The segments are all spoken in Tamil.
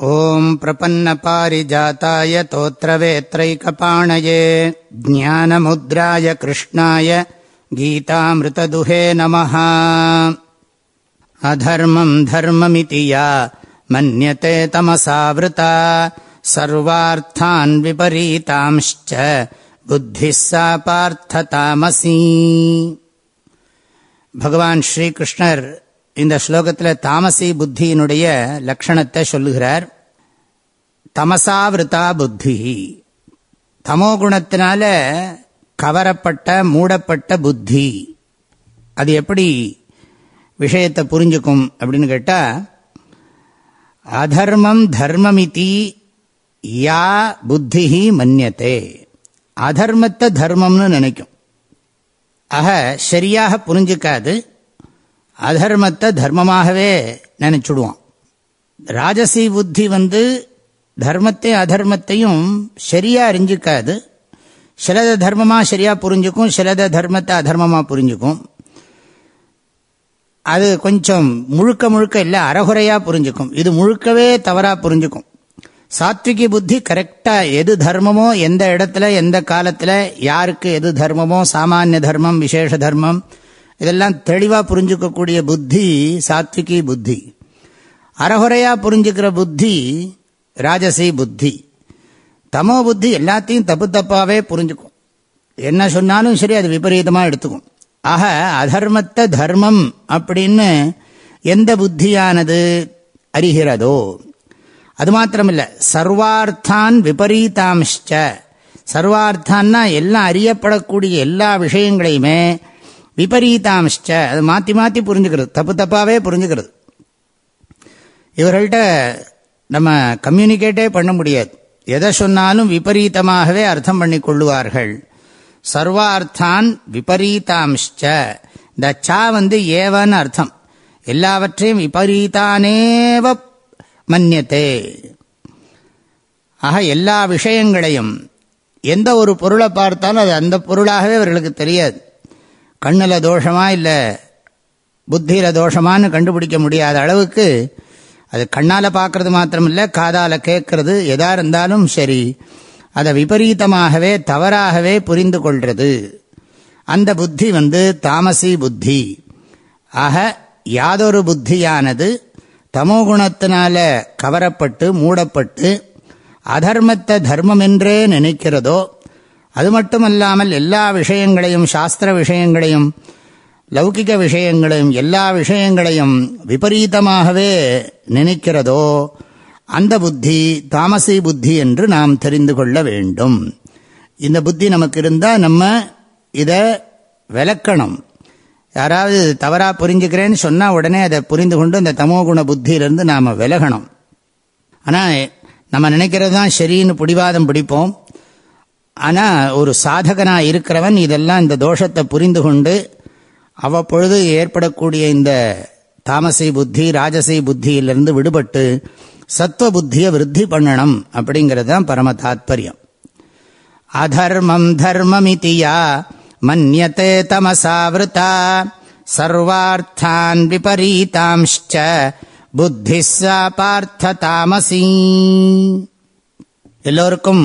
ओम् प्रपन्नपारिजाताय तोत्रवेत्रैकपाणये ज्ञानमुद्राय कृष्णाय गीतामृतदुहे नमः। अधर्मम् धर्ममिति या मन्यते तमसा वृता सर्वार्थान्विपरीतांश्च बुद्धिः सा पार्थतामसी। भगवान् श्रीकृष्णर् இந்த ஸ்லோகத்தில் தாமசி புத்தியினுடைய லட்சணத்தை சொல்லுகிறார். தமசாவிருத்தா புத்தி. தமோ குணத்தினால கவரப்பட்ட மூடப்பட்ட புத்தி. அது எப்படி விஷயத்தை புரிஞ்சுக்கும் அப்படின்னு கேட்டால் அதர்மம் தர்மமிதி யா புத்தி மன்னியத்தே அதர்மத்தை தர்மம்னு நினைக்கும். ஆக சரியாக புரிஞ்சுக்காது. அதர்மத்தை தர்மமாகவே நினைச்சுடுவான். ராஜசி புத்தி வந்து தர்மத்தை அதர்மத்தையும் சரியா அறிஞ்சிக்காது. சிலத தர்மமாக சரியாக புரிஞ்சுக்கும் சிலத தர்மத்தை அதர்மமாக புரிஞ்சுக்கும். அது கொஞ்சம் முழுக்க முழுக்க இல்லை அறகுறையாக புரிஞ்சுக்கும். இது முழுக்கவே தவறாக புரிஞ்சுக்கும். சாத்விகி புத்தி கரெக்டாக எது தர்மமோ எந்த இடத்துல எந்த காலத்தில் யாருக்கு எது தர்மமோ சாமானிய தர்மம் விசேஷ தர்மம் இதெல்லாம் தெளிவாக புரிஞ்சுக்கக்கூடிய புத்தி சாத்விகி புத்தி. அறகுறையாக புரிஞ்சுக்கிற புத்தி ராஜசி புத்தி. தமோ புத்தி எல்லாத்தையும் தப்பு தப்பாகவே புரிஞ்சுக்கும். என்ன சொன்னாலும் சரி அது விபரீதமாக எடுத்துக்கும். ஆக அதர்மத்தை தர்மம் அப்படின்னு எந்த புத்தியானது அறிகிறதோ அது மாத்திரமில்லை சர்வார்த்தான் விபரீதாம்ஷ்ட சர்வார்த்தான்னா எல்லாம் அறியப்படக்கூடிய எல்லா விஷயங்களையுமே விபரீதாம்ச்ச அது மாற்றி மாற்றி புரிஞ்சுக்கிறது. தப்பு தப்பாகவே புரிஞ்சுக்கிறது. இவர்கள்ட்ட நம்ம கம்யூனிகேட்டே பண்ண முடியாது. எதை சொன்னாலும் விபரீதமாகவே அர்த்தம் பண்ணி கொள்ளுவார்கள். சர்வார்த்தான் விபரீதாம்ச்ச இந்த சா வந்து ஏவன்னு அர்த்தம். எல்லாவற்றையும் விபரீதானேவ மன்னியத்தே ஆக எல்லா விஷயங்களையும் எந்த ஒரு பொருளை பார்த்தாலும் அது அந்த பொருளாகவே அவர்களுக்கு தெரியாது. கண்ணில் தோஷமா இல்லை புத்தியில் தோஷமானு கண்டுபிடிக்க முடியாத அளவுக்கு அது கண்ணால் பார்க்கறது மாத்திரமில்லை காதால் கேட்கறது எதாக இருந்தாலும் சரி அதை விபரீதமாகவே தவறாகவே புரிந்து கொள்வது அந்த புத்தி வந்து தாமசி புத்தி. ஆக யாதொரு புத்தியானது தமோகுணத்தினால கவரப்பட்டு மூடப்பட்டு அதர்மத்தை தர்மம் என்றே நினைக்கிறதோ அது மட்டுமல்லாமல் எல்லா விஷயங்களையும் சாஸ்திர விஷயங்களையும் லௌகிக விஷயங்களையும் எல்லா விஷயங்களையும் விபரீதமாகவே நினைக்கிறதோ அந்த புத்தி தாமசி புத்தி என்று நாம் தெரிந்து கொள்ள வேண்டும். இந்த புத்தி நமக்கு இருந்தால் நம்ம இதை விளக்கணும். யாராவது தவறாக புரிஞ்சுக்கிறேன்னு சொன்னால் உடனே அதை புரிந்து கொண்டு இந்த தமோகுண புத்தியிலிருந்து நாம் விலகணும். ஆனால் நம்ம நினைக்கிறது தான் சரின்னு பிடிவாதம் பிடிப்போம். ஆனால் ஒரு சாதகனாக இருக்கிறவன் இதெல்லாம் இந்த தோஷத்தை புரிந்து கொண்டு அவ்வப்பொழுது ஏற்படக்கூடிய இந்த தாமசை புத்தி ராஜசை புத்தியிலிருந்து விடுபட்டு சத்துவ புத்தியை விருத்தி பண்ணணும் அப்படிங்கிறது தான் பரம தாத்பரியம். அதர்மம் தர்மமிதியா மன்யத்தே தமசாவிருத்தா சர்வார்த்தான் விபரீதாம்ச்ச புத்தி சா பார்த்த தாமசி. எல்லோருக்கும்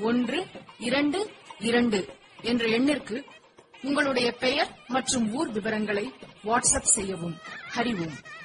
ஒன்று இரண்டு இரண்டு என்ற எண்ணிற்கு உங்களுடைய பெயர் மற்றும் ஊர் விவரங்களை வாட்ஸ்அப் செய்யவும். அறிவோம்.